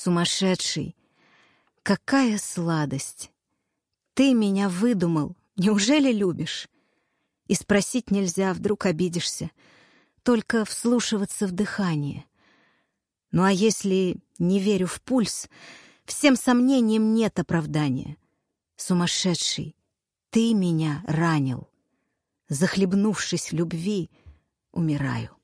Сумасшедший! Какая сладость! Ты меня выдумал, неужели любишь? И спросить нельзя, вдруг обидишься. Только вслушиваться в дыхание. Ну а если не верю в пульс, всем сомнениям нет оправдания. Сумасшедший, ты меня ранил. Захлебнувшись в любви, умираю.